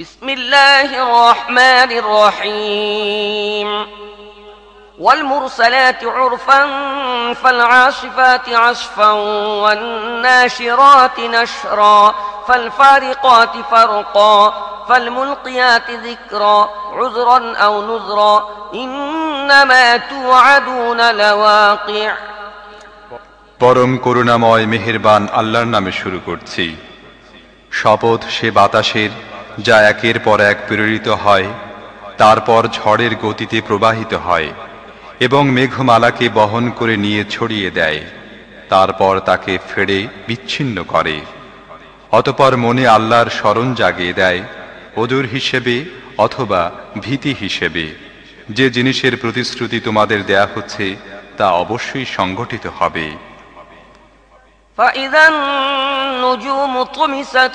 بسم الله الرحمن الرحيم والمرسلات عرفا فالعاصفات عصفا والناشرات نشرا فالفارقات فرقا فالملقيات ذكرا عذرا أو نذرا إنما توعدون لواقع পরম করুণাময় মেহেরবান আল্লাহর নামে শুরু করছি শপথ সে বাতাসের যা একের পর এক প্রেরিত হয় তারপর ঝড়ের গতিতে প্রবাহিত হয় এবং মেঘমালাকে বহন করে নিয়ে ছড়িয়ে দেয় তারপর তাকে ফেড়ে বিচ্ছিন্ন করে অতপর মনে আল্লাহর স্মরণ জাগিয়ে দেয় ওদুর হিসেবে অথবা ভীতি হিসেবে যে জিনিসের প্রতিশ্রুতি তোমাদের দেয়া হচ্ছে তা অবশ্যই সংগঠিত হবে فإذا النجوم طمست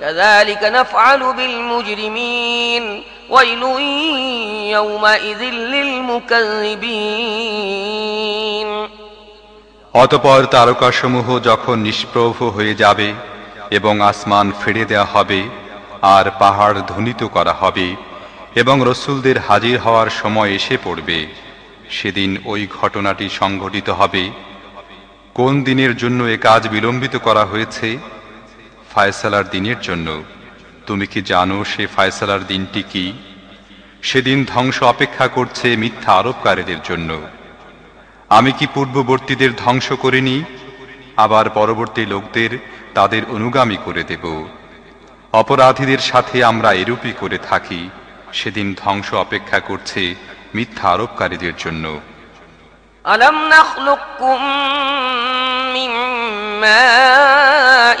كذلك نفعل بالمجرمين ويل يومئذ للمكذبين অতপর তারকাসমূহ যখন নিষ্প্রভ হয়ে যাবে এবং আসমান ফেড়ে দেয়া হবে আর পাহাড় ধ্বনিত করা হবে এবং রসুলদের হাজির হওয়ার সময় এসে পড়বে সেদিন ওই ঘটনাটি সংঘটিত হবে কোন দিনের জন্য এ কাজ বিলম্বিত করা হয়েছে ফায়সালার দিনের জন্য তুমি কি জানো সে ফায়সালার দিনটি কি সেদিন ধ্বংস অপেক্ষা করছে মিথ্যা আরোপকারীদের জন্য আমি কি পূর্ববর্তীদের ধ্বংস করিনি আবার পরবর্তী লোকদের তাদের অনুগামী করে দেব অপরাধীদের সাথে আমরা এরূপই করে থাকি সেদিন ধ্বংস অপেক্ষা করছে মিথ্যা আরোপকারীদের জন্য ألم نخلقكم من ماء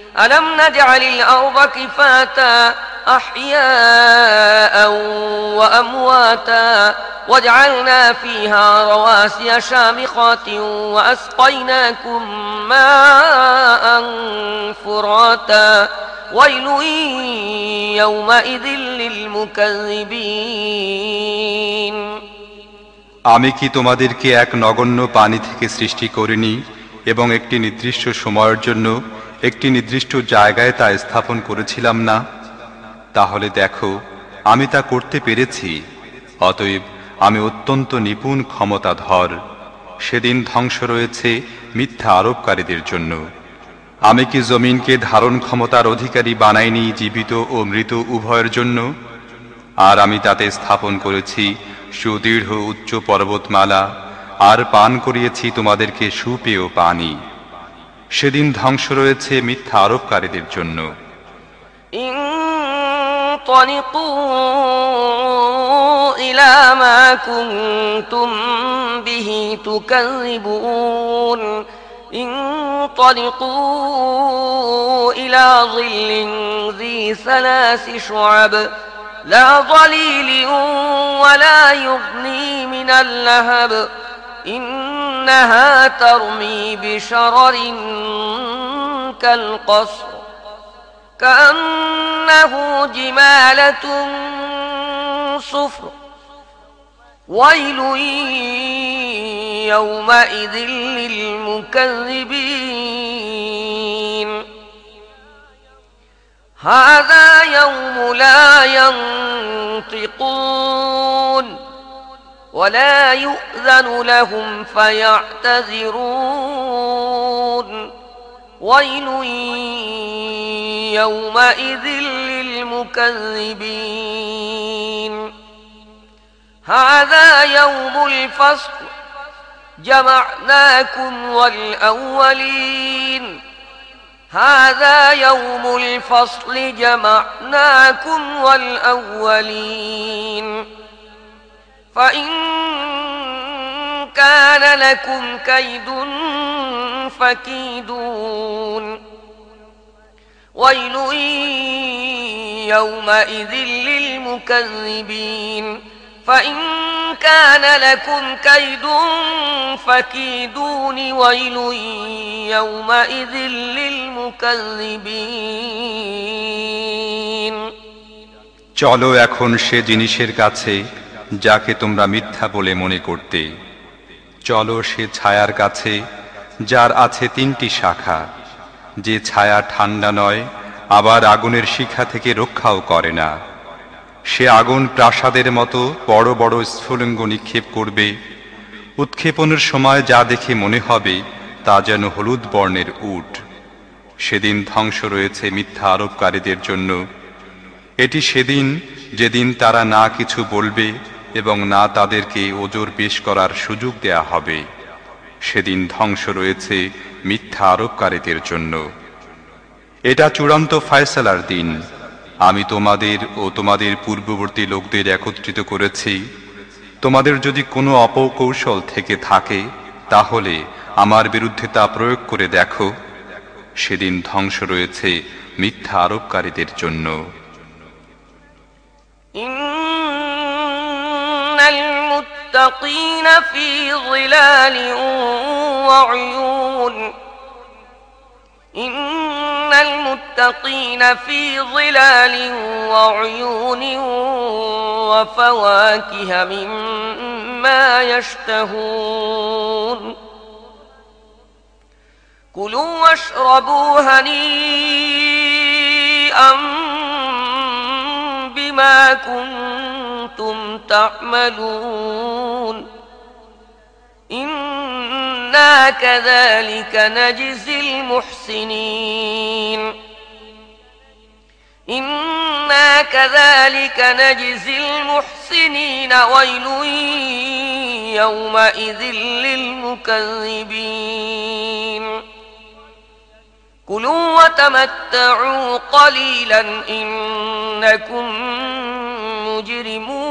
ألم نجعل الأرض كفاتا أحياء وأمواتا وجعلنا فيها رواسي شامخات وأسقيناكم ماء فراتا ويل يومئذ للمكذبين আমি কি তোমাদেরকে এক নগণ্য পানি থেকে সৃষ্টি করিনি এবং একটি নির্দিষ্ট সময়ের জন্য একটি নির্দিষ্ট জায়গায় তা স্থাপন করেছিলাম না। তাহলে দেখো, আমি তা করতে পেরেছি, অতএব আমি অত্যন্ত নিপুণ ক্ষমতাধর। সেদিন ধ্বংস রয়েছে মিথ্যা আরোপকারীদের জন্য। আমি কি জমিনকে ধারণ ক্ষমতার অধিকারী বানাইনি জীবিত ও মৃত উভয়ের জন্য? আর আমি তাতে স্থাপন করেছি সুদৃঢ় উচ্চ পর্বতমালা, আর পান করিয়েছি তোমাদেরকে সুপেয় পানি। সেদিন ধ্বংস রয়েছে মিথ্যা আরোপকারীদের জন্য انطلقوا إلى ما كنتم به تكذبون انطلقوا إلى ظل ذي ثلاث شعب لا ظليل ولا يغني من اللهب إنها ترمي بشرر كالقصر كأنه جمالة صفر. ويل يومئذ للمكذبين. هذا يوم لا ينطقون. ولا يؤذن لهم فيعتذرون. ويل يومئذ للمكذبين. هذا يوم الفصل. جمعناكم والأولين. هذا يوم الفصل. جمعناكم والأولين. فإن كان لكم كيد فكيدون ويل يومئذ للمكذبين فإن كان لكم كيد فكيدون ويل يومئذ للمكذبين চলো এখন সে জিনিসের কাছে যাকে তোমরা মিথ্যা বলে মনে করতে। চলো সে ছায়ার কাছে, যার আছে তিনটি শাখা। যে ছায়া ঠান্ডা নয়, আবার আগুনের শিখা থেকে রক্ষাও করে না। সে আগুন প্রাসাদের মতো বড় বড় স্ফুলিঙ্গ নিক্ষেপ করবে। উৎক্ষেপণের সময় যা দেখে মনে হবে, তা যেন হলুদ বর্ণের উট। সেদিন ধ্বংস রয়েছে মিথ্যা আরোপকারীদের জন্য। এটি সেদিন, যেদিন তারা না কিছু বলবে এবং না তাদেরকে ওজোর পেশ করার সুযোগ দেয়া হবে। সেদিন ধ্বংস রয়েছে মিথ্যা আরোপকারীদের জন্য। এটা চূড়ান্ত ফায়সালার দিন। আমি তোমাদের ও তোমাদের পূর্ববর্তী লোকদের একত্রিত করেছি। তোমাদের যদি কোনো অপকৌশল থেকে থাকে, তাহলে আমার বিরুদ্ধে তা প্রয়োগ করে দেখো। সেদিন ধ্বংস রয়েছে মিথ্যা আরোপকারীদের জন্য। المتقين في ظلال وعيون. إن المتقين في ظلال وعيون وفواكه مما يشتهون. كلوا واشربوا هنيئا بما كنتم تعملون إنا كذلك نجزي المحسنين إنا كذلك نجزي المحسنين ويل يومئذ للمكذبين كلوا وتمتعوا قليلا إنكم مجرمون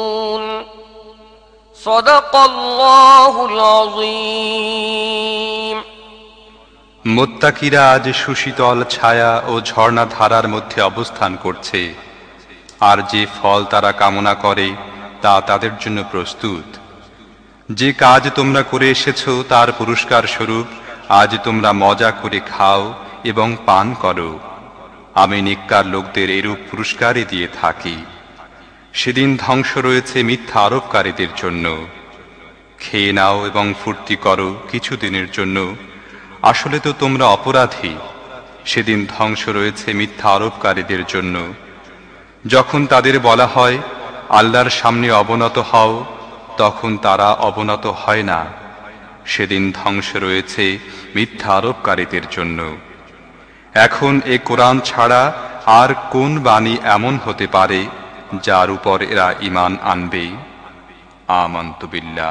মোত্তাকিরা আজ সুশীতল ছায়া ও ঝর্ণা ধারার মধ্যে অবস্থান করছে। আর যে ফল তারা কামনা করে, তা তাদের জন্য প্রস্তুত। যে কাজ তোমরা করে এসেছ, তার পুরস্কার স্বরূপ আজ তোমরা মজা করে খাও এবং পান করো। আমি নিকার লোকদের এরূপ পুরস্কারই দিয়ে থাকি। সেদিন ধ্বংস রয়েছে মিথ্যা আরোপকারীদের জন্য। খেয়ে নাও এবং ফুর্তি করো কিছুদিনের জন্য। আসলে তো তোমরা অপরাধী। সেদিন ধ্বংস রয়েছে মিথ্যা আরোপকারীদের জন্য। যখন তাদের বলা হয়, আল্লাহর সামনে অবনত হও, তখন তারা অবনত হয় না। সেদিন ধ্বংস রয়েছে মিথ্যা আরোপকারীদের জন্য। এখন এ কোরআন ছাড়া আর কোন বাণী এমন হতে পারে যার উপর এরা ইমান আনবে। আমন্ত বিল্লাহ।